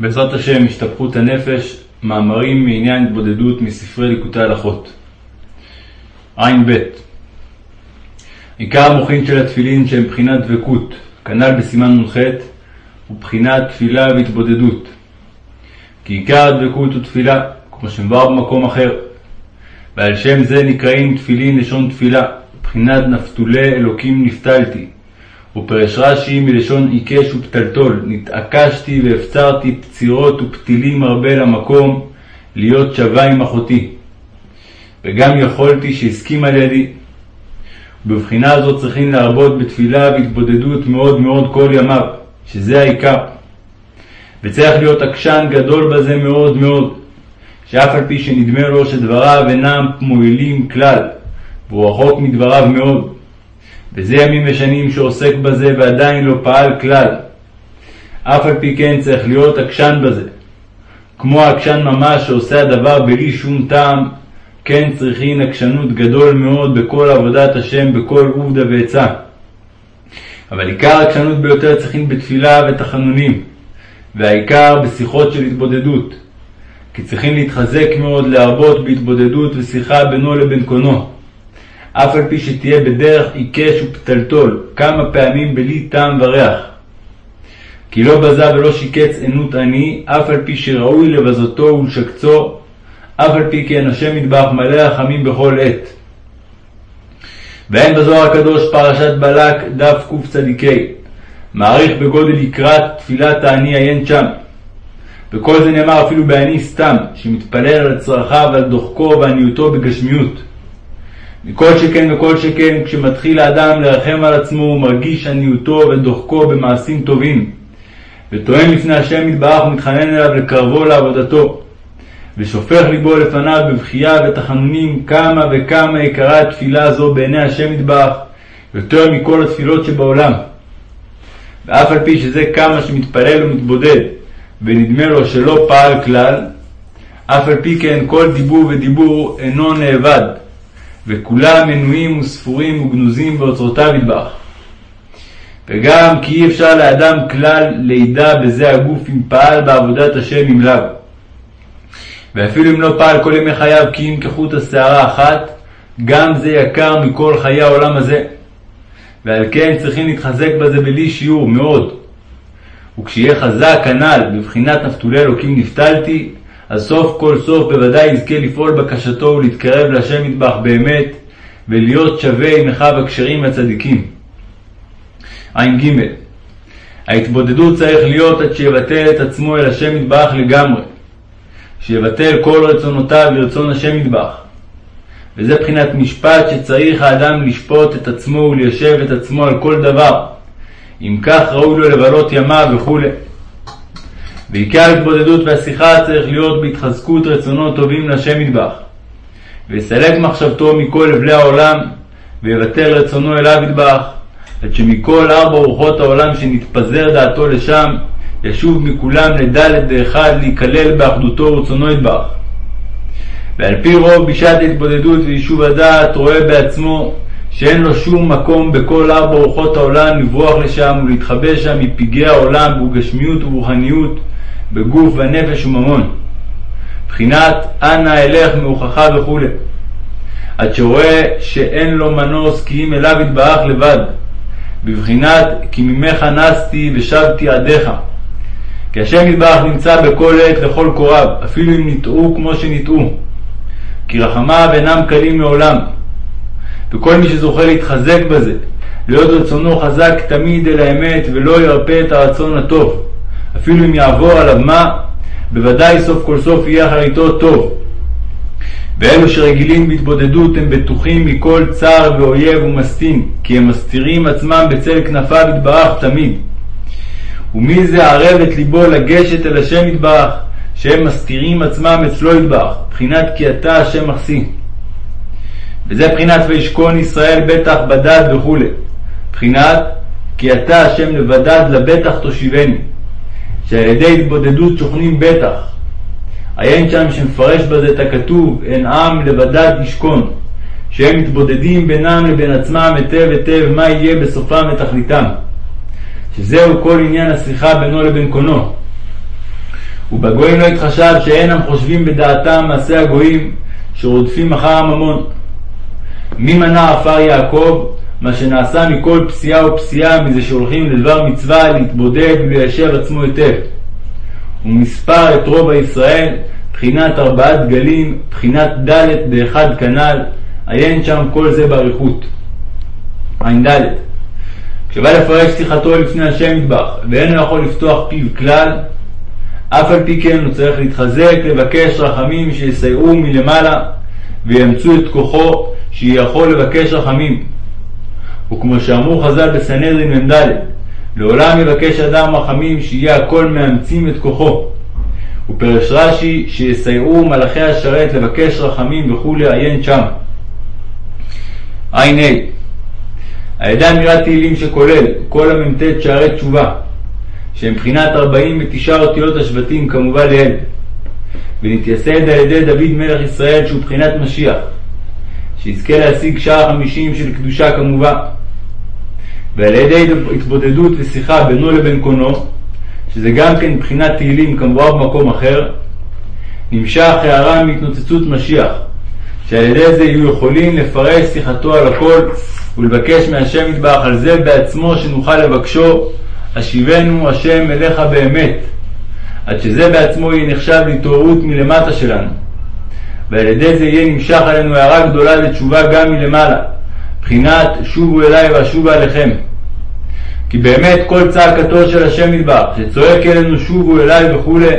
בעזרת השם, השתפכות הנפש, מאמרים מעניין התבודדות מספרי ליקוטי הלכות. ע"ב עיקר המוחין של התפילין שהם בחינת דבקות, כנ"ל בסימן נ"ח, הוא בחינת תפילה והתבודדות. כי עיקר הדבקות הוא תפילה, כמו שמבואר במקום אחר. ועל שם זה נקראים תפילין לשון תפילה, בחינת נפתולי אלוקים נפתלתי. ופרש רש"י מלשון עיקש ופתלתול, נתעקשתי והפצרתי פצירות ופתילים הרבה למקום, להיות שווה עם אחותי. וגם יכולתי שהסכים על ידי. ובבחינה הזאת צריכים להרבות בתפילה והתבודדות מאוד מאוד כל ימיו, שזה העיקר. וצריך להיות עקשן גדול בזה מאוד מאוד, שאף על פי שנדמה לו שדבריו אינם מועילים כלל, והוא רחוק מדבריו מאוד. וזה ימים ושנים שעוסק בזה ועדיין לא פעל כלל. אף על פי כן צריך להיות עקשן בזה. כמו העקשן ממש שעושה הדבר בלי שום טעם, כן צריכין עקשנות גדול מאוד בכל עבודת השם, בכל עובדה ועצה. אבל עיקר העקשנות ביותר צריכין בתפילה ותחנונים, והעיקר בשיחות של התבודדות. כי צריכים להתחזק מאוד להרבות בהתבודדות ושיחה בינו לבין קונו. אף על פי שתהיה בדרך עיקש ופתלתול, כמה פעמים בלי טעם וריח. כי לא בזה ולא שיקץ ענות עני, אף על פי שראוי לבזותו ולשקצו, אף על פי כן השם מטבח מלא רחמים בכל עת. ואין בזוהר הקדוש פרשת בלק דף קצ"ק, מעריך בגודל לקראת תפילת העני עיין שם. וכל זה נאמר אפילו בעני סתם, שמתפלל על צרכיו ועל דוחקו ועניותו בגשמיות. מכל שכן וכל שכן כשמתחיל האדם לרחם על עצמו ומרגיש עניותו ודוחקו במעשים טובים, וטוען לפני השם יתברך ומתחנן אליו לקרבו לעבודתו, ושופך ליבו לפניו בבכייה ותחנונים כמה וכמה יקרה התפילה הזו בעיני השם יתברך, יותר מכל התפילות שבעולם. ואף על פי שזה כמה שמתפלל ומתבודד, ונדמה לו שלא פעל כלל, אף על פי כן כל דיבור ודיבור אינו נאבד, וכולם מנויים וספורים וגנוזים באוצרותיו ידבח. וגם כי אי אפשר לאדם כלל לידע בזה הגוף אם פעל בעבודת השם אם לאו. ואפילו אם לא פעל כל ימי חייו כי אם כחוט השערה אחת, גם זה יקר מכל חיי העולם הזה. ועל כן צריכים להתחזק בזה בלי שיעור מאוד. וכשיהיה חזק כנ"ל בבחינת נפתולי אלוקים נפתלתי, אז סוף כל סוף בוודאי יזכה לפעול בקשתו ולהתקרב להשם מטבח באמת, ולהיות שווה עם אחיו הכשרים והצדיקים. ע"ג ההתבודדות צריך להיות עד שיבטל את עצמו אל השם מטבח לגמרי, שיבטל כל רצונותיו לרצון השם מטבח. וזה בחינת משפט שצריך האדם לשפוט את עצמו וליישב את עצמו על כל דבר. אם כך ראוי לו לבלות ימיו וכולי. ועיקר ההתבודדות והשיחה צריך להיות בהתחזקות רצונות טובים להשם מטבח. ויסלק מחשבתו מכל אבלי העולם, ויבטל רצונו אליו יטבח, עד שמכל ארבע רוחות העולם שנתפזר דעתו לשם, ישוב מכולם לדלת דאחד להיכלל באחדותו ורצונו יטבח. ועל פי רוב בשעת ההתבודדות ויישוב הדעת רואה בעצמו שאין לו שום מקום בכל ארבע רוחות העולם לברוח לשם ולהתחבא שם מפגעי העולם בגשמיות וברוחניות, בגוף ונפש וממון. בחינת אנא אלך מהוכחה וכו'. עד שרואה שאין לו מנוס כי אם אליו יתברך לבד. בבחינת כי ממך נסתי ושבתי עדיך. כי השם יתברך נמצא בכל עת לכל קוריו, אפילו אם נטעו כמו שנטעו. כי רחמיו אינם קלים מעולם. וכל מי שזוכה להתחזק בזה, להיות רצונו חזק תמיד אל האמת ולא ירפה את הרצון הטוב. אפילו אם יעבור עליו מה, בוודאי סוף כל סוף יהיה אחריתו טוב. ואלו שרגילים בהתבודדות הם בטוחים מכל צער ואויב ומסטין, כי הם מסתירים עצמם בצל כנפיו יתברך תמיד. ומי זה ערב את ליבו לגשת אל השם יתברך, שהם מסתירים עצמם אצלו יתברך, בחינת כי אתה השם מחסי. וזה בחינת וישכון ישראל בטח בדד וכולי. בחינת כי אתה השם לבדד לבטח תושיבני. שעל ידי התבודדות שוכנים בטח. עיין שם שמפרש בזה את הכתוב, אין עם לבדד ישכון, שהם מתבודדים בינם לבין עצמם היטב היטב מה יהיה בסופם ותכליתם. שזהו כל עניין השיחה בינו לבין קונו. ובגויים לא יתחשב שאינם חושבים בדעתם מעשה הגויים שרודפים אחר הממון. מי מנע עפר יעקב מה שנעשה מכל פסיעה ופסיעה מזה שהולכים לדבר מצווה להתבודד וליישב עצמו היטב. ומספר את רוב הישראל, בחינת ארבעה דגלים, בחינת ד' באחד כנ"ל, עיין שם כל זה באריכות. ע"ד כשבא לפרש שיחתו לפני השם מטבח, ואינו יכול לפתוח פיו כלל, אף על פי כן הוא צריך להתחזק, לבקש רחמים שיסייעו מלמעלה, ויאמצו את כוחו, שיכול לבקש רחמים. וכמו שאמרו חז"ל בסנהדרין מ"ד, לעולם יבקש אדם רחמים שיהיה הכל מאמצים את כוחו. ופרש רש"י שיסייעו מלאכי השרת לבקש רחמים וכולי עיין שם. ע"ה על ידי אמירת תהילים שכולל כל המ"ט שערי תשובה, שהם מבחינת 49 אותיות השבטים כמובן לעיל, ונתייסד על ידי דוד מלך ישראל שהוא בחינת משיח, שיזכה להשיג שער חמישים של קדושה כמובן, ועל ידי התבודדות ושיחה בינו לבין קונו, שזה גם כן מבחינת תהילים כמובן במקום אחר, נמשך הערה מהתנוצצות משיח, שעל ידי זה יהיו יכולים לפרש שיחתו על הכל ולבקש מהשם יתברך על זה בעצמו שנוכל לבקשו, השיבנו השם אליך באמת, עד שזה בעצמו יהיה נחשב להתעוררות מלמטה שלנו. ועל ידי זה יהיה נמשך עלינו הערה גדולה לתשובה גם מלמעלה, בחינת שובו אליי ואשובה עליכם. כי באמת כל צעקתו של השם יתברך, שצועק אלינו שובו אליי וכולי,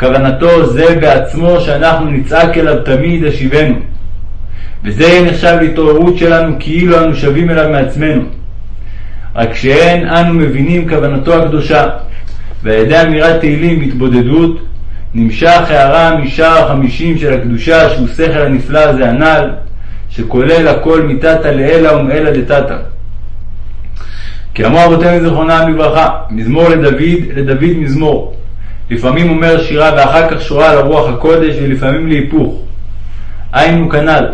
כוונתו זה בעצמו שאנחנו נצעק אליו תמיד השיבנו. וזה נחשב להתעוררות שלנו כאילו אנו שבים אליו מעצמנו. רק שאין אנו מבינים כוונתו הקדושה, ועל ידי אמירת תהילים והתבודדות, נמשך הערה משער החמישים של הקדושה שהוא שכל הנפלא הזה הנ"ל, שכולל הכל מתתא לאלה ומאלה דתתא. כי אמרו אבותינו זיכרונם לברכה, מזמור לדוד, לדוד מזמור. לפעמים אומר שירה ואחר כך שורה על הרוח הקודש ולפעמים להיפוך. היינו כנ"ל,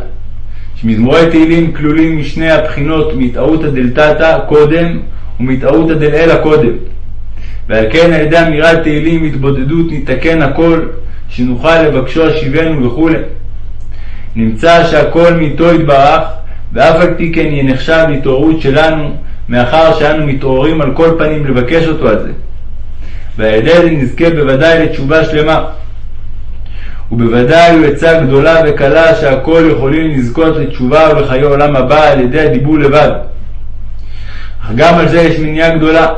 שמזמורי תהילים כלולים משני הבחינות מתערותא דלתתא קודם ומתערותא דלעילא קודם. ועל כן על ידי אמירת תהילים והתבודדות ניתקן הכל, שנוכל לבקשו השיבנו וכו'. נמצא שהכל מאיתו יתברך, ואף על פי כן יהיה נחשב להתעוררות שלנו, מאחר שאנו מתעוררים על כל פנים לבקש אותו על זה. ועל זה נזכה בוודאי לתשובה שלמה. ובוודאי הוא עצה גדולה וקלה שהכל יכולים לזכות לתשובה ולחיי עולם הבא על ידי הדיבור לבד. אך גם על זה יש מניעה גדולה,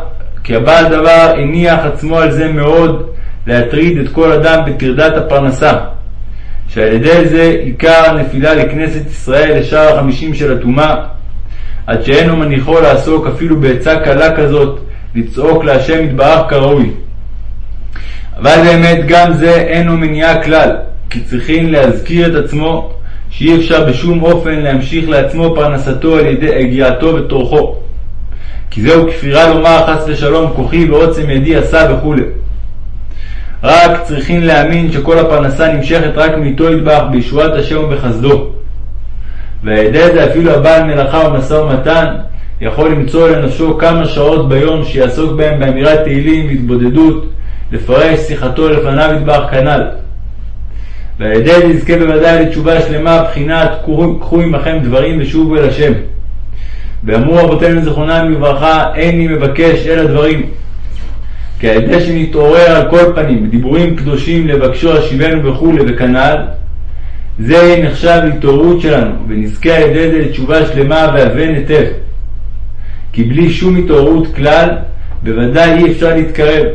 כי הבעל דבר הניח עצמו על זה מאוד להטריד את כל אדם בטרדת הפרנסה, שעל ידי זה עיקר הנפילה לכנסת ישראל לשער החמישים של הטומאה, עד שאינו מניחו לעסוק אפילו בעצה קלה כזאת, לצעוק להשם יתברך כראוי. אבל באמת גם זה אינו מניעה כלל, כי צריכים להזכיר את עצמו שאי אפשר בשום אופן להמשיך לעצמו פרנסתו על ידי הגיעתו וטורחו. כי זהו כפירה לומר חס ושלום כוחי ועוצם ידי עשה וכו'. רק צריכים להאמין שכל הפרנסה נמשכת רק מאיתו ידבח בישועת השם ובחסדו. ועל ידי זה אפילו הבעל מלאכה ומשא ומתן יכול למצוא לנפשו כמה שעות ביום שיעסוק בהם באמירת תהילים והתבודדות, לפרש שיחתו לפניו ידבח כנ"ל. ועל ידי זה יזכה בוודאי לתשובה שלמה, בחינת קחו עמכם דברים ושובו אל השם. ואמרו רבותינו זיכרונם לברכה, איני מבקש אלא דברים. כי על ידי שנתעורר על כל פנים בדיבורים קדושים לבקשו השיבנו וכולי וכנ"ל, זה נחשב להתעוררות שלנו, ונזכה על ידי זה לתשובה שלמה והבן היטב. כי בלי שום התעוררות כלל, בוודאי אי אפשר להתקרב.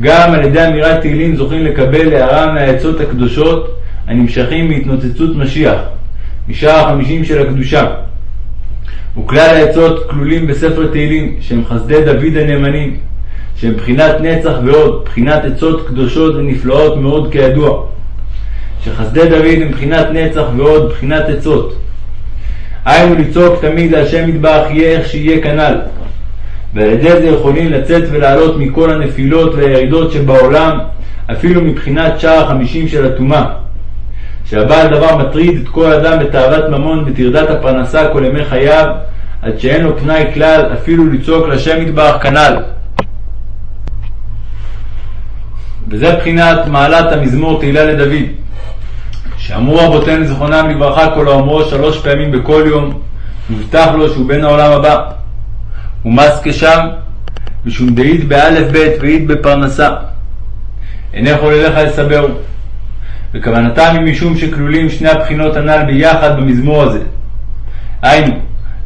גם על ידי אמירת תהילים זוכים לקבל הערה מהעצות הקדושות הנמשכים מהתנוצצות משיח, משער החמישים של הקדושה. וכלל העצות כלולים בספר תהילים, שהם חסדי דוד הנאמנים, שהם בחינת נצח ועוד, בחינת עצות קדושות ונפלאות מאוד כידוע. שחסדי דוד הם בחינת נצח ועוד, בחינת עצות. היינו לצעוק תמיד להשם יתברך יהיה איך שיהיה כנ"ל. ועל ידי זה יכולים לצאת ולעלות מכל הנפילות והירידות שבעולם, אפילו מבחינת שער החמישים של הטומאה. שהבעל דבר מטריד את כל אדם בתאוות ממון בטרדת הפרנסה כל ימי חייו, עד שאין לו פנאי כלל אפילו לצעוק לשם יתברך כנ"ל. וזה בחינת מעלת המזמור תהילה לדוד, שאמרו רבותינו זיכרונם לברכה כל האומרו שלוש פעמים בכל יום, מובטח לו שהוא בן העולם הבא. ומס כשם, משום דאית באלף בית ואית בפרנסה. איני יכול אליך לסברו. וכוונתם היא משום שכלולים שני הבחינות הנ"ל ביחד במזמור הזה. היינו,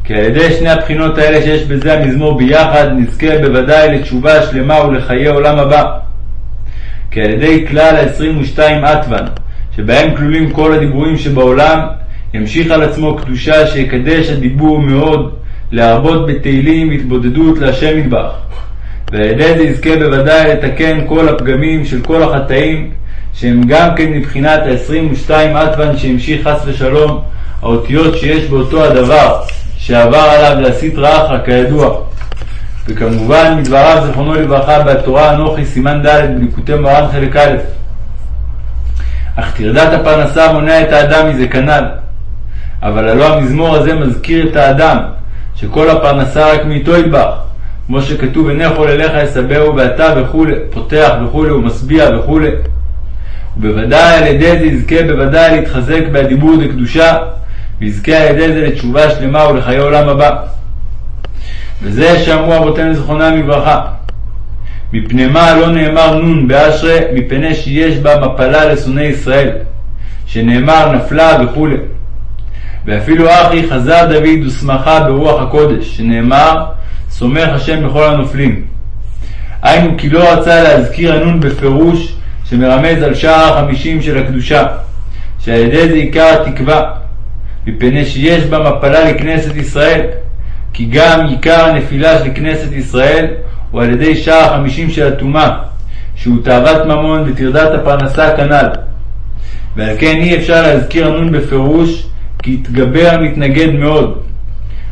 כי על ידי שני הבחינות האלה שיש בזה המזמור ביחד, נזכה בוודאי לתשובה שלמה ולחיי עולם הבא. כי על ידי כלל ה-22 עטוון, שבהם כלולים כל הדיבורים שבעולם, ימשיך על עצמו קדושה שיקדש הדיבור מאוד, להרבות בתהילים והתבודדות להשם מטבח. ועל ידי זה יזכה בוודאי לתקן כל הפגמים של כל החטאים, שהם גם כן מבחינת ה-22 עטוון שהמשיך חס ושלום, האותיות שיש באותו הדבר שעבר עליו להסית רעך כידוע. וכמובן מדבריו זכרונו לברכה בתורה אנוכי סימן ד' בליקוטי מרן חלק א'. אך טרדת הפרנסה מונע את האדם מזה כנ"ל. אבל הלא המזמור הזה מזכיר את האדם, שכל הפרנסה רק מאיתו ידבח, כמו שכתוב איני יכול אליך יסברו ואתה וכולי, פותח וכולי ומשביע וכולי. ובוודאי על ידי זה יזכה בוודאי להתחזק בהדיבור דקדושה, ויזכה על ידי זה לתשובה שלמה ולחיי עולם הבא. וזה שאמרו אבותינו זכרונם לברכה. מפני מה לא נאמר נון באשרי, מפני שיש בה מפלה לשונאי ישראל, שנאמר נפלה וכו'. ואפילו אחי חזר דוד ושמחה ברוח הקודש, שנאמר סומך השם בכל הנופלים. היינו כי לא רצה להזכיר הנון בפירוש שמרמז על שער החמישים של הקדושה, שעל ידי זה עיקר התקווה, מפני שיש בה מפלה לכנסת ישראל, כי גם עיקר הנפילה של כנסת ישראל הוא על ידי שער החמישים של הטומאה, שהוא תאוות ממון וטרדת הפרנסה כנ"ל. ועל כן אי אפשר להזכיר הנון בפירוש, כי התגבר מתנגד מאוד.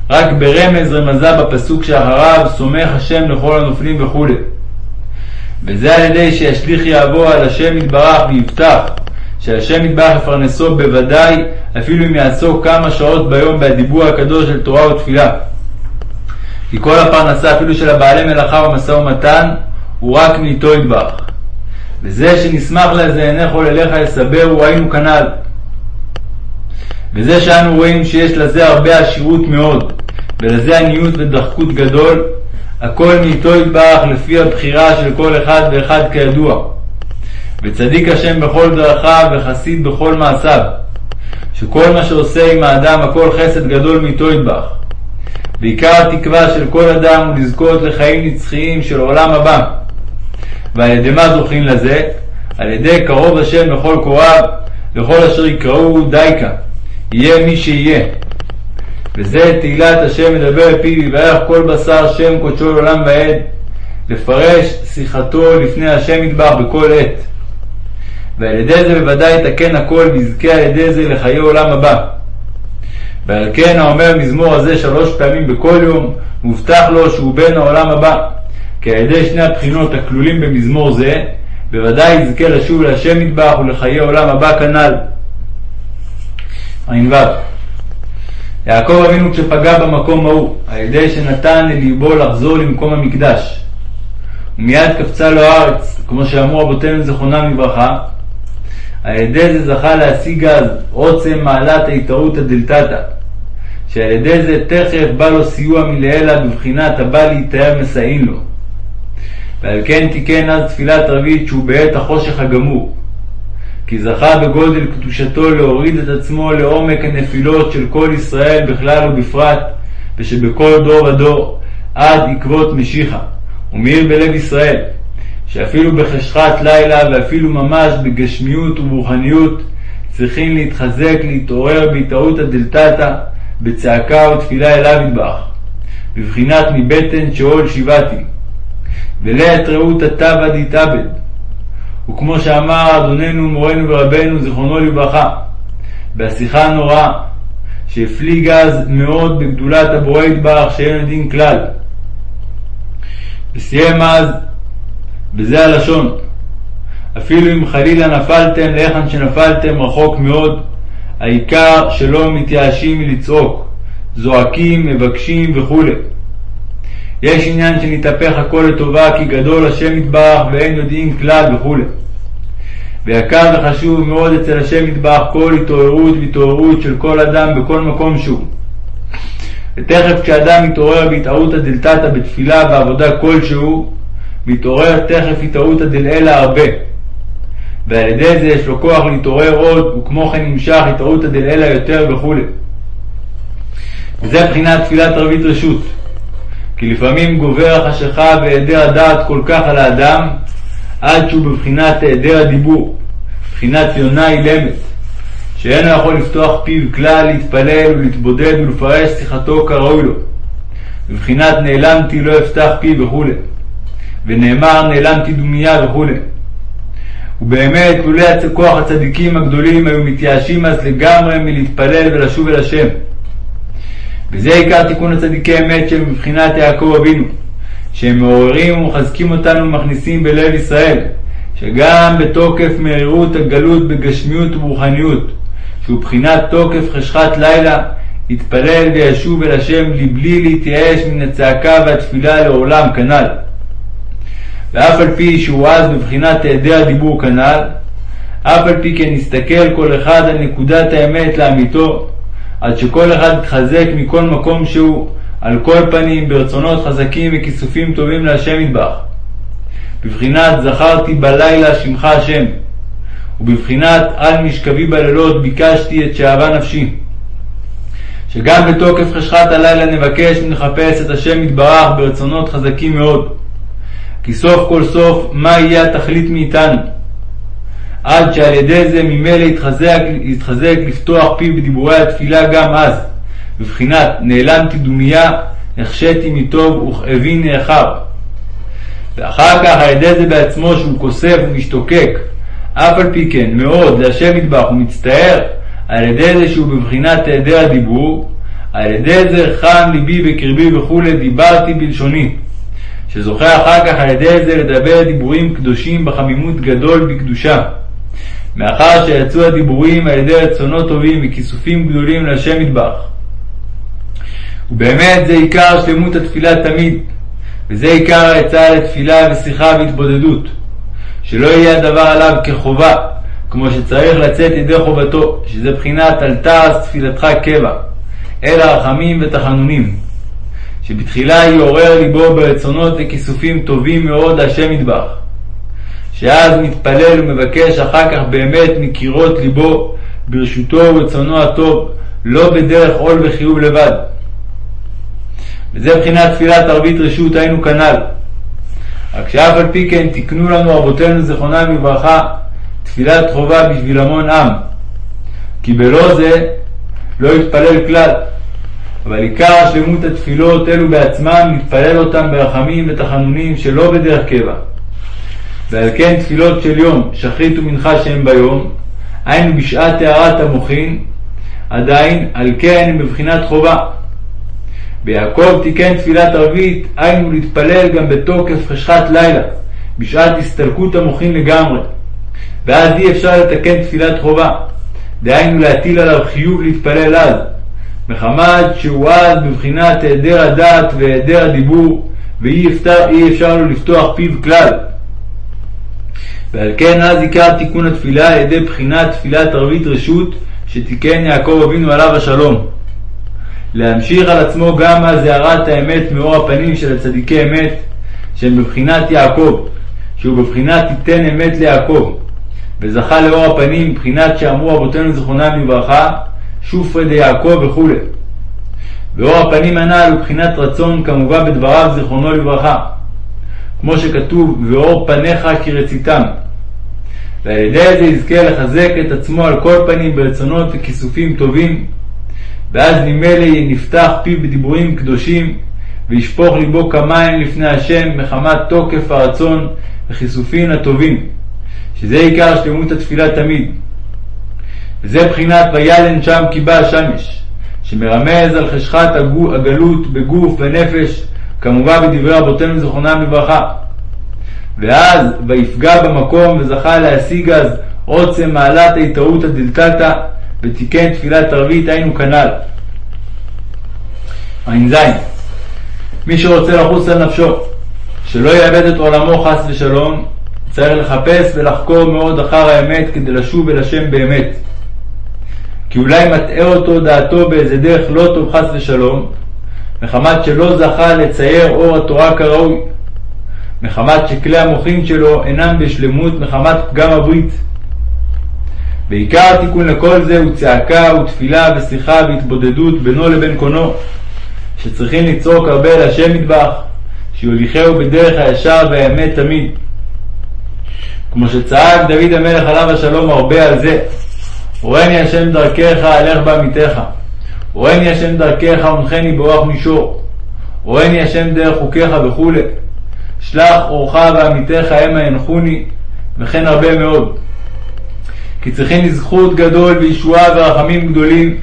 רק ברמז רמזה בפסוק שאחריו, סומך השם לכל הנופלים וכו'. וזה על ידי שישליך יעבור על השם יתברך ויבטח, שהשם יתברך יפרנסו בוודאי, אפילו אם יעסוק כמה שעות ביום בדיבור הקדוש של תורה ותפילה. כי כל הפרנסה אפילו של הבעלי מלאכה ומשא ומתן הוא רק מאיתו ידבח. וזה שנשמח לזה איני יכול אליך לסבר היינו כנ"ל. וזה שאנו רואים שיש לזה הרבה עשירות מאוד, ולזה עניות ודחקות גדול, הכל מאיתו ידבח לפי הבחירה של כל אחד ואחד כידוע. וצדיק השם בכל דרכיו וחסיד בכל מעשיו, שכל מה שעושה עם האדם הכל חסד גדול מאיתו ידבח. ועיקר התקווה של כל אדם הוא לזכות לחיים נצחיים של עולם הבא. ועל ידי מה זוכים לזה? על ידי קרוב השם לכל קוריו, לכל אשר יקראו דייקה, יהיה מי שיהיה. וזה תהילת השם מדבר בפיו, יברך כל בשר שם קודשו לעולם ועד, לפרש שיחתו לפני השם ידבח בכל עת. ועל ידי זה בוודאי יתקן הכל ויזכה על ידי זה לחיי עולם הבא. ועל כן האומר מזמור הזה שלוש פעמים בכל יום, מובטח לו שהוא בן העולם הבא. כי על ידי שני הבחינות הכלולים במזמור זה, בוודאי יזכה לשוב להשם מטבח ולחיי עולם הבא כנ"ל. ע"ו יעקב אבינו כשפגע במקום ההוא, על ידי שנתן לליבו לחזור למקום המקדש, ומיד קפצה לו הארץ, כמו שאמרו רבותינו זכרונם לברכה, על ידי זה זכה להשיג אז עוצם מעלת ההתערותא דלתתא, שעל ידי זה תכף בא לו סיוע מלעילה בבחינת הבא להיטהר מסייעין לו. ועל כן תיקן אז תפילת רבית שהוא בעת החושך הגמור. כי זכה בגודל קדושתו להוריד את עצמו לעומק הנפילות של כל ישראל בכלל ובפרט, ושבכל דור ודור, עד עקבות משיחה, ומאיר בלב ישראל, שאפילו בחשכת לילה ואפילו ממש בגשמיות וברוחניות, צריכים להתחזק, להתעורר בהתערותא דלתתא, בצעקה ותפילה אליו ידבח, בבחינת מבטן שאול שיבעתי. ולעת רעות תתא דתאבד. וכמו שאמר אדוננו מורנו ורבנו זיכרונו לברכה, בשיחה הנוראה, שהפליג אז מאוד בגדולת הבורא ידבח שאין יודעים כלל. וסיים אז בזה הלשון, אפילו אם חלילה נפלתם להיכן שנפלתם רחוק מאוד, העיקר שלא מתייאשים מלצעוק, זועקים, מבקשים וכו'. יש עניין שנתהפך הכל לטובה כי גדול השם יתברך ואין יודעים כלל וכו'. ויקר וחשוב מאוד אצל השם יתברך כל התעוררות והתעוררות של כל אדם בכל מקום שהוא. ותכף כשאדם מתעורר בהתערותא דלתתא בתפילה ועבודה כלשהו, מתעורר תכף התערותא דלעילא הרבה. ועל ידי זה יש לו כוח להתעורר עוד, וכמו כן נמשך התערותא דלעילא יותר וכו'. וזה מבחינת תפילת ערבית רשות. כי לפעמים גובר החשיכה והיעדר הדעת כל כך על האדם, עד שהוא בבחינת היעדר הדיבור, בבחינת יונה אילמת, שאינו יכול לפתוח פיו כלל להתפלל ולהתבודד ולפרש שיחתו כראוי לו. בבחינת נעלמתי לא אפתח פי וכו', ונאמר נעלמתי דומיה וכו'. ובאמת, לולא כוח הצדיקים הגדולים היו מתייאשים אז לגמרי מלהתפלל ולשוב אל השם. וזה עיקר תיקון הצדיקי אמת שהם מבחינת יעקב אבינו, שהם מעוררים ומחזקים אותנו ומכניסים בלב ישראל, שגם בתוקף מרירות הגלות בגשמיות וברוחניות, שהוא בחינת תוקף חשכת לילה, יתפלל וישוב אל השם לבלי להתייאש מן הצעקה והתפילה לעולם כנ"ל. ואף על פי שהוא אז בבחינת היעדר הדיבור כנ"ל, אף על פי כן נסתכל כל אחד על נקודת האמת לאמיתו, עד שכל אחד יתחזק מכל מקום שהוא, על כל פנים, ברצונות חזקים וכיסופים טובים להשם ידבח. בבחינת זכרתי בלילה שמך השם, ובבחינת על משכבי בלילות ביקשתי את שאהבה נפשי. שגם בתוקף חשכת הלילה נבקש ונחפש את השם יתברך ברצונות חזקים מאוד. כי סוף כל סוף, מה יהיה התכלית מאיתנו? עד שעל ידי זה ממילא יתחזק, יתחזק לפתוח פיו בדיבורי התפילה גם אז, בבחינת נעלמתי דומיה, נחשיתי מטוב וכאבי נאחר. ואחר כך על ידי זה בעצמו שהוא כוסף ומשתוקק, אף על פי כן מאוד להשם ידבח ומצטער, על ידי זה שהוא בבחינת היעדר הדיבור, על ידי זה חם ליבי בקרבי וכולי דיברתי בלשוני. שזוכה אחר כך על ידי זה לדבר דיבורים קדושים בחמימות גדול בקדושה. מאחר שיצאו הדיבורים על ידי רצונות טובים וכיסופים גדולים להשם מטבח. ובאמת זה עיקר שלמות התפילה תמיד, וזה עיקר העצה לתפילה ושיחה והתבודדות, שלא יהיה הדבר עליו כחובה, כמו שצריך לצאת ידי חובתו, שזה בחינת אל תעש תפילתך קבע, אלא רחמים ותחנונים, שבתחילה יעורר ליבו ברצונות וכיסופים טובים מאוד להשם מטבח. שאז מתפלל ומבקש אחר כך באמת מקירות ליבו ברשותו ורצונו הטוב, לא בדרך עול וחיוב לבד. וזה מבחינת תפילת ערבית רשות היינו כנ"ל. רק שאף על פי כן תיקנו לנו אבותינו זיכרונם לברכה תפילת חובה בשביל המון עם, כי בלא זה לא יתפלל כלל. אבל עיקר שלמות התפילות אלו בעצמם להתפלל אותם ברחמים ותחנונים שלא בדרך קבע. ועל כן תפילות של יום, שחרית ומנחה שהם ביום, היינו בשעת טהרת המוחין, עדיין על כן הם בבחינת חובה. ויעקב תיקן תפילת ערבית, היינו להתפלל גם בתוקף חשכת לילה, בשעת הסתלקות המוחין לגמרי. ואז אי אפשר לתקן תפילת חובה, דהיינו להטיל עליו חיוב להתפלל אז, מחמת שהוא אז בבחינת היעדר הדעת והיעדר הדיבור, ואי אפשר, אפשר לו לפתוח פיו כלל. ועל כן אז עיקר תיקון התפילה על ידי בחינת תפילת ערבית רשות שתיקן יעקב אבינו עליו השלום. להמשיך על עצמו גם אז הארת האמת מאור הפנים של הצדיקי אמת שהם בבחינת יעקב, שהוא בבחינת תיתן אמת ליעקב, וזכה לאור הפנים מבחינת שאמרו אבותינו זכרונם לברכה, שופרי דיעקב וכו'. ואור הפנים הנ"ל הוא בחינת רצון כמובן בדבריו זיכרונו לברכה. כמו שכתוב, ואור פניך כרציתם. ועל ידי זה יזכה לחזק את עצמו על כל פנים ברצונות וכיסופים טובים, ואז ממילא נפתח פיו בדיבורים קדושים, וישפוך ליבו כמים לפני השם מחמת תוקף הרצון וכיסופים הטובים, שזה עיקר שלמות התפילה תמיד. וזה בחינת וילן שם כי בא השמש, שמרמז על חשכת הגלות בגוף ונפש כמובן בדברי רבותינו זכרונם לברכה. ואז ויפגע במקום וזכה להשיג אז עוצם מעלת ההתערותא דלתתא ותיקן תפילת ערבית היינו כנ"ל. ע"ז מי שרוצה לחוס על נפשו, שלא יאבד את עולמו חס ושלום, צריך לחפש ולחקור מאוד אחר האמת כדי לשוב אל השם באמת. כי אולי מטעה אותו דעתו באיזה דרך לא טוב חס ושלום, מחמת שלא זכה לצייר אור התורה כראוי, מחמת שכלי המוחין שלו אינם בשלמות מחמת פגם הברית. ועיקר התיקון לכל זה הוא צעקה ותפילה ושיחה והתבודדות בינו לבין קונו, שצריכים לצעוק הרבה אל השם מטבח, שיוליכהו בדרך הישר והאמת תמיד. כמו שצעק דוד המלך עליו השלום הרבה על זה, הורני השם דרכך, אלך בעמיתך. הורני השם דרכך, הונחני באורח מישור. הורני השם דרך חוקיך וכו'. שלח אורך ועמיתך המה ינחוני, וכן הרבה מאוד. כי צריכים לזכות גדול וישועה ורחמים גדולים,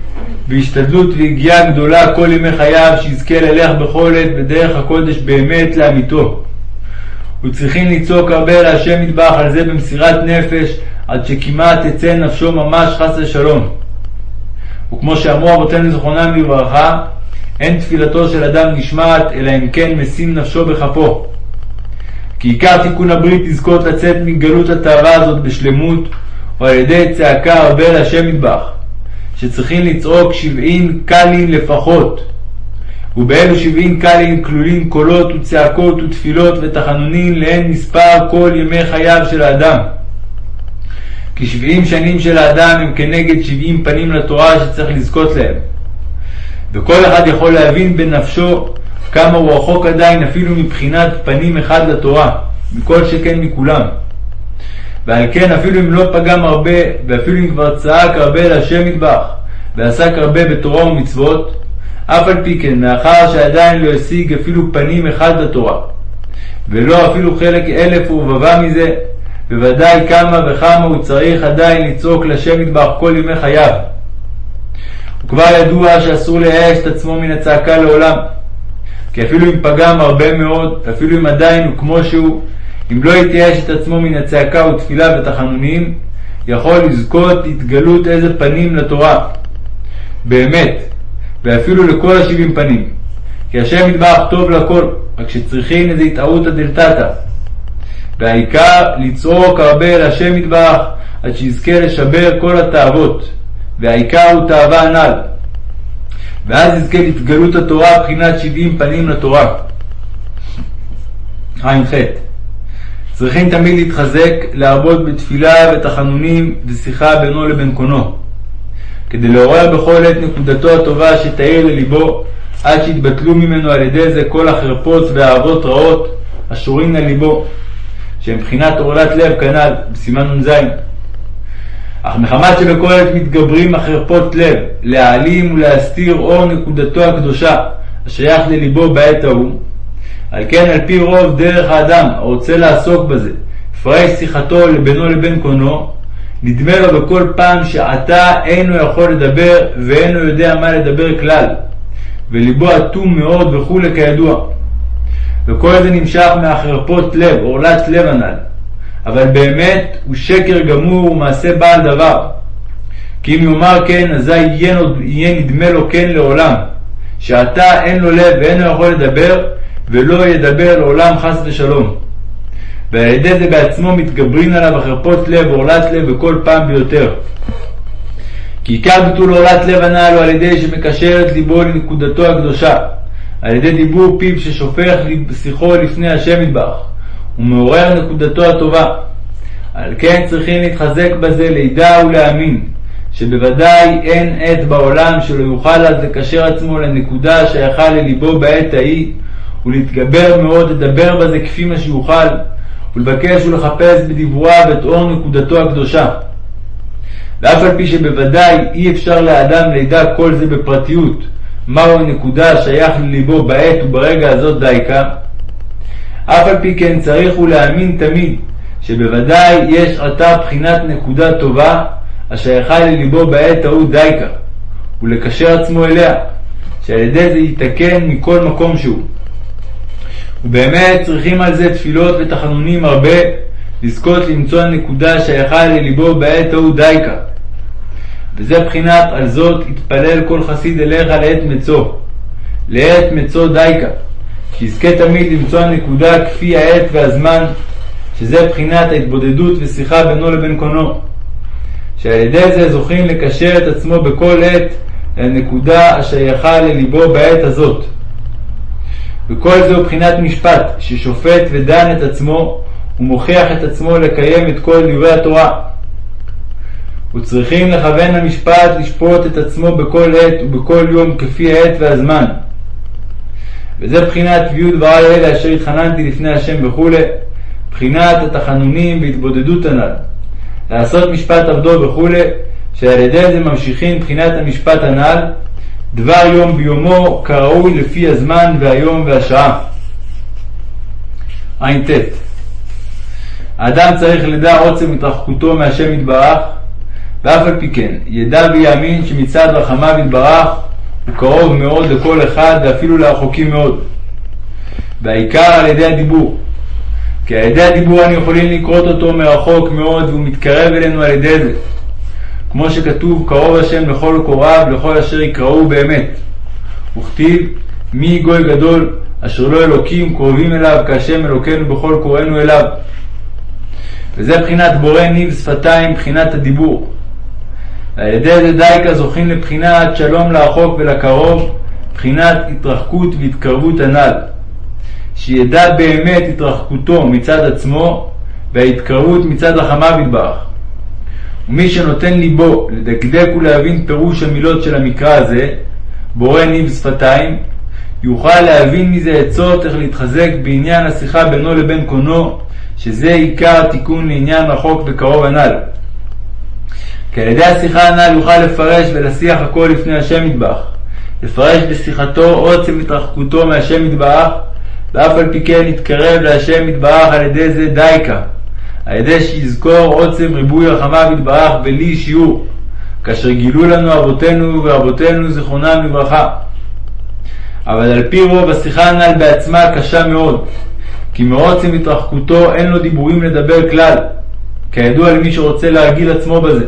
והשתדלות ויגיעה גדולה כל ימי חייו, שיזכה ללך בכל עת בדרך הקודש באמת לאמיתו. וצריכים לצעוק הרבה להשם מטבח על זה במסירת נפש, עד שכמעט תצא נפשו ממש חס ושלום. וכמו שאמרו אבותינו זכרונם לברכה, אין תפילתו של אדם נשמעת, אלא אם כן משים נפשו בכפו. כי עיקר תיקון הברית לזכות לצאת מגלות התאווה הזאת בשלמות, או על ידי צעקה הרבה להשם מטבח, שצריכים לצעוק שבעין קלין לפחות. ובאלו שבעין קלין כלולים קולות וצעקות ותפילות ותחנונים לאין מספר כל ימי חייו של האדם. כי שבעים שנים של האדם הם כנגד שבעים פנים לתורה שצריך לזכות להם. וכל אחד יכול להבין בנפשו כמה הוא רחוק עדיין אפילו מבחינת פנים אחד לתורה, מכל שכן מכולם. ועל כן אפילו אם לא פגם הרבה, ואפילו אם כבר צעק הרבה להשם מטבח, ועסק הרבה בתורה ומצוות, אף על פי כן, מאחר שעדיין לא השיג אפילו פנים אחד לתורה, ולא אפילו חלק אלף ורבבה מזה, בוודאי כמה וכמה הוא צריך עדיין לצעוק לשם מטבח כל ימי חייו. וכבר ידוע שאסור לייאש את עצמו מן הצעקה לעולם, כי אפילו אם פגם הרבה מאוד, אפילו אם עדיין הוא כמו שהוא, אם לא יתייאש את עצמו מן הצעקה ותפילה ותחנונים, יכול לזכות התגלות איזה פנים לתורה. באמת, ואפילו לכל השבעים פנים. כי השם יתברך טוב לכל, רק שצריכים איזה התערותא דלתתא. והעיקר לצעוק הרבה אל השם יתברך, עד שיזכה לשבר כל התאוות. והעיקר הוא תאווה הנ"ל. ואז יזכה להתגלות התורה בחינת שבעים פנים לתורה. ע"ח צריכים תמיד להתחזק, להרבות בתפילה ותחנונים ושיחה בינו לבין קונו, כדי לעורר בכל עת נקודתו הטובה שתאיר לליבו, עד שיתבטלו ממנו על ידי זה כל החרפות והאהבות רעות השורים לליבו, שהם בחינת עורלת לב כנ"ל, בסימן נ"ז. אך מחמת שבכל עת מתגברים החרפות לב, להעלים ולהסתיר אור נקודתו הקדושה, השייך לליבו בעת ההוא, על כן על פי רוב דרך האדם הרוצה לעסוק בזה, פראי שיחתו לבינו לבין קונו, נדמה לו בכל פעם שעתה אינו יכול לדבר ואינו יודע מה לדבר כלל, וליבו אטום מאוד וכולי כידוע. וכל זה נמשך מהחרפות לב, עורלת לב הנ"ל. אבל באמת הוא שקר גמור ומעשה בעל דבר. כי אם יאמר כן, אזי יהיה, נדמה לו כן לעולם, שעתה אין לו לב ואינו יכול לדבר, ולא ידבר לעולם חס ושלום. ועל ידי זה בעצמו מתגברין עליו החרפות לב, עורלת לב, וכל פעם ביותר. כי עיקר ביטול עורלת לב הנ"ל הוא על ידי שמקשר את ליבו לנקודתו הקדושה, על ידי דיבור פיו ששופך שיחו לפני השם יתברך, ומעורר נקודתו הטובה. על כן צריכים להתחזק בזה לידע ולהאמין, שבוודאי אין עת בעולם שלא יוכל אז לקשר עצמו לנקודה שייכה לליבו בעת ההיא, ולהתגבר מאוד לדבר בזה כפי מה שיוכל, ולבקש ולחפש בדיבוריו את אור נקודתו הקדושה. ואף על פי שבוודאי אי אפשר לאדם לידע כל זה בפרטיות, מהו הנקודה שייך לליבו בעת וברגע הזאת דייקה, אף על פי כן צריך הוא להאמין תמיד שבוודאי יש עתה בחינת נקודה טובה השייכה לליבו בעת ההוא דייקה, ולקשר עצמו אליה, שעל ידי זה יתקן מכל מקום שהוא. ובאמת צריכים על זה תפילות ותחנונים הרבה, לזכות למצוא הנקודה שייכה לליבו בעת ההוא דייקה. וזה בחינת על זאת יתפלל כל חסיד אליך לעת מצו, לעת מצו דייקה, שיזכה תמיד למצוא הנקודה כפי העת והזמן, שזה בחינת ההתבודדות ושיחה בינו לבין קונו, שעל ידי זה זוכים לקשר את עצמו בכל עת לנקודה השייכה לליבו בעת הזאת. וכל זה הוא בחינת משפט, ששופט ודן את עצמו ומוכיח את עצמו לקיים את כל דברי התורה. וצריכים לכוון המשפט לשפוט את עצמו בכל עת ובכל יום כפי העת והזמן. וזה בחינת ויהיו דברי אלה אשר התחננתי לפני השם וכולי, בחינת התחנונים והתבודדות הנ"ל. לעשות משפט עבדו וכולי, שעל ידי זה ממשיכים בחינת המשפט הנ"ל, דבר יום ביומו כראוי לפי הזמן והיום והשעה. ע"ט האדם צריך לדע עוצם התרחקותו מהשם יתברך, ואף על פי כן ידע ויאמין שמצד רחמיו יתברך הוא קרוב מאוד לכל אחד ואפילו לרחוקים מאוד. והעיקר על ידי הדיבור. כי על ידי הדיבור אנו יכולים לקרות אותו מרחוק מאוד והוא מתקרב אלינו על ידי זה. כמו שכתוב קרוב השם לכל קוריו לכל אשר יקראו באמת. וכתיב מי גוי גדול אשר לא אלוקים קרובים אליו כהשם אלוקינו בכל קוראינו אליו. וזה בחינת בורא ניב שפתיים, בחינת הדיבור. ועל ידי זה דייקה זוכים לבחינת שלום לרחוק ולקרוב, בחינת התרחקות והתקרבות הנ"ל. שידע באמת התרחקותו מצד עצמו וההתקרבות מצד רחמיו יתברך. ומי שנותן ליבו לדקדק ולהבין פירוש המילות של המקרא הזה, בורא ניב שפתיים, יוכל להבין מזה עצות איך להתחזק בעניין השיחה בינו לבין קונו, שזה עיקר התיקון לעניין רחוק וקרוב הנ"ל. כי על ידי השיחה הנ"ל יוכל לפרש ולהשיח הכל לפני השם יתברך, לפרש בשיחתו עוצם התרחקותו מהשם יתברך, ואף על פי כן יתקרב להשם יתברך על ידי זה דייקה, על ידי שיזכור עוצם ריבוי רחמיו יתברך בלי שיעור, כאשר גילו לנו אבותינו ואבותינו זיכרונם לברכה. אבל על פי רוב השיחה הנ"ל בעצמה קשה מאוד, כי מעוצם התרחקותו אין לו דיבורים לדבר כלל, כידוע למי שרוצה להרגיל עצמו בזה.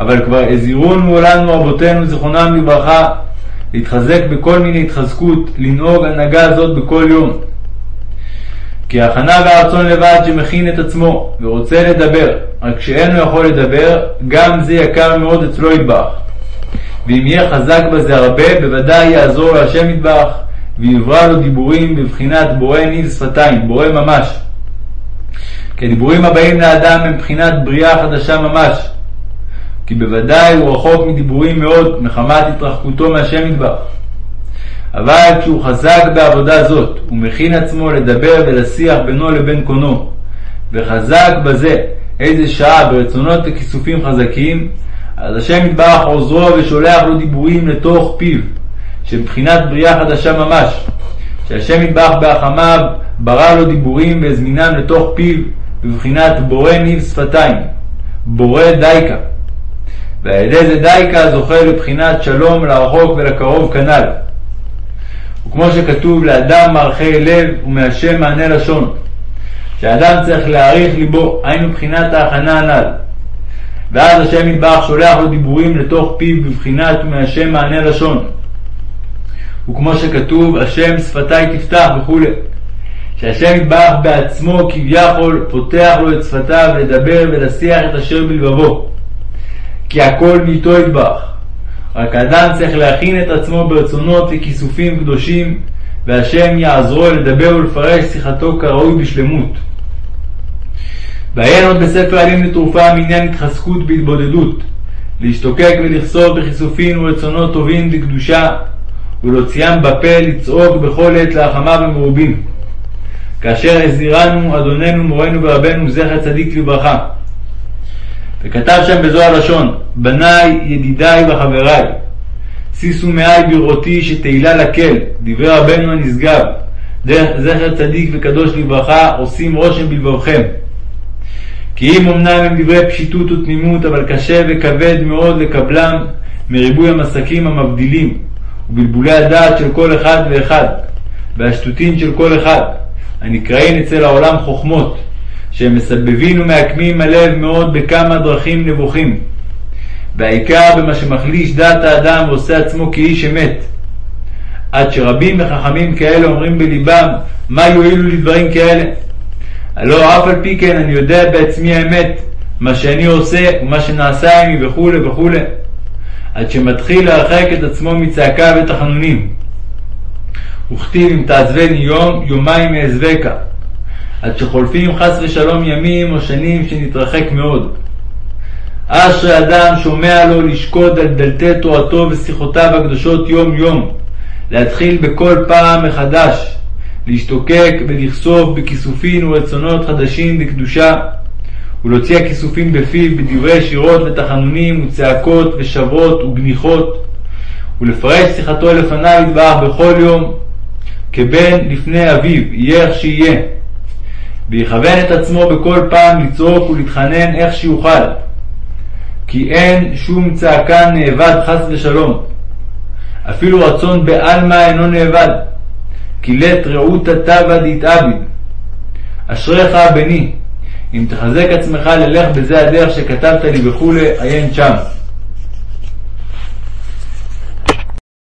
אבל כבר הזהירונו לנו אבותינו זיכרונם לברכה להתחזק בכל מיני התחזקות, לנהוג הנהגה הזאת בכל יום. כי ההכנה והרצון לבד שמכין את עצמו ורוצה לדבר, רק שאינו יכול לדבר, גם זה יקר מאוד אצלו יתברך. ואם יהיה חזק בזה הרבה, בוודאי יעזור לו השם יתברך, ויברא לו דיבורים בבחינת בורא ניב שפתיים, בורא ממש. כי הדיבורים הבאים לאדם הם בחינת בריאה חדשה ממש, כי בוודאי הוא רחוק מדיבורים מאוד, מחמת התרחקותו מהשם יתברך. אבל כשהוא חזק בעבודה זאת, הוא מכין עצמו לדבר ולשיח בינו לבין קונו, וחזק בזה איזה שעה ברצונות וכיסופים חזקים, אז השם יתברך עוזרו ושולח לו דיבורים לתוך פיו, שבחינת בריאה חדשה ממש, שהשם יתברך בהחמיו ברא לו דיבורים והזמינם לתוך פיו, בבחינת בורא ניב שפתיים, בורא דייקה. ועל ידי זה דייקה זוכה לבחינת שלום לרחוק ולקרוב כנ"ל. וכמו שכתוב לאדם מערכי לב ומהשם מענה לשון, שהאדם צריך להעריך ליבו, היינו בחינת ההכנה הנ"ל. ואז השם יתברך שולח לו דיבורים לתוך פיו בבחינת ומהשם מענה לשון. וכמו שכתוב, השם שפתי תפתח וכולי. שהשם יתברך בעצמו כביכול פותח לו את שפתיו לדבר ולהשיח את אשר בלבבו. כי הכל מאיתו יתברך. רק האדם צריך להכין את עצמו ברצונות וכיסופים קדושים, והשם יעזרו לדבר ולפרש שיחתו כראוי בשלמות. ועיין עוד בספר עלים לתרופה מעניין התחזקות בהתבודדות, להשתוקק ולכסוף בכיסופים ורצונות טובים בקדושה, ולהוציאם בפה לצעוק בכל עת להחמיו המרובים. כאשר הזהירנו אדוננו מורנו ורבנו זכר צדיק לברכה. וכתב שם בזו הלשון, בניי, ידידיי וחבריי, שישו מאי בראותי שתהילה לקל, דברי רבנו הנשגב, זכר צדיק וקדוש לברכה, עושים רושם בלבבכם. כי אם אמנם הם דברי פשיטות ותמימות, אבל קשה וכבד מאוד לקבלם מריבוי המסקים המבדילים, ובלבולי הדעת של כל אחד ואחד, והשטותין של כל אחד, הנקראים אצל העולם חוכמות, שהם מסבבים ומעקמים הלב מאוד בכמה דרכים נבוכים. והעיקר במה שמחליש דעת האדם ועושה עצמו כאיש אמת. עד שרבים מחכמים כאלה אומרים בלבם, מה יועילו לי דברים כאלה? הלא אף על פי כן אני יודע בעצמי האמת, מה שאני עושה ומה שנעשה עמי וכולי וכולי, עד שמתחיל להרחק את עצמו מצעקה ותחנונים. וכתיב אם תעזבני יום, יומיים אעזבקה, עד שחולפים חס ושלום ימים או שנים שנתרחק מאוד. אשרי אדם שומע לו לשקוד על דלתי תורתו ושיחותיו הקדושות יום יום, להתחיל בכל פעם מחדש, להשתוקק ולכסוף בכיסופין ורצונות חדשים בקדושה, ולהוציא הכיסופים בפיו בדברי שירות ותחנונים וצעקות ושברות וגניחות, ולפרש שיחתו לפניו יתברך בכל יום, כבן לפני אביו, יהיה איך שיהיה, ויכוון את עצמו בכל פעם לצעוק ולהתחנן איך שיוכל, כי אין שום צעקה נאבד חס ושלום, אפילו רצון בעלמא אינו נאבד, כי לית רעותא תבא דתעביד. אשריך בני, אם תחזק עצמך ללך בזה הדרך שכתבת לי וכולי, עיין שם.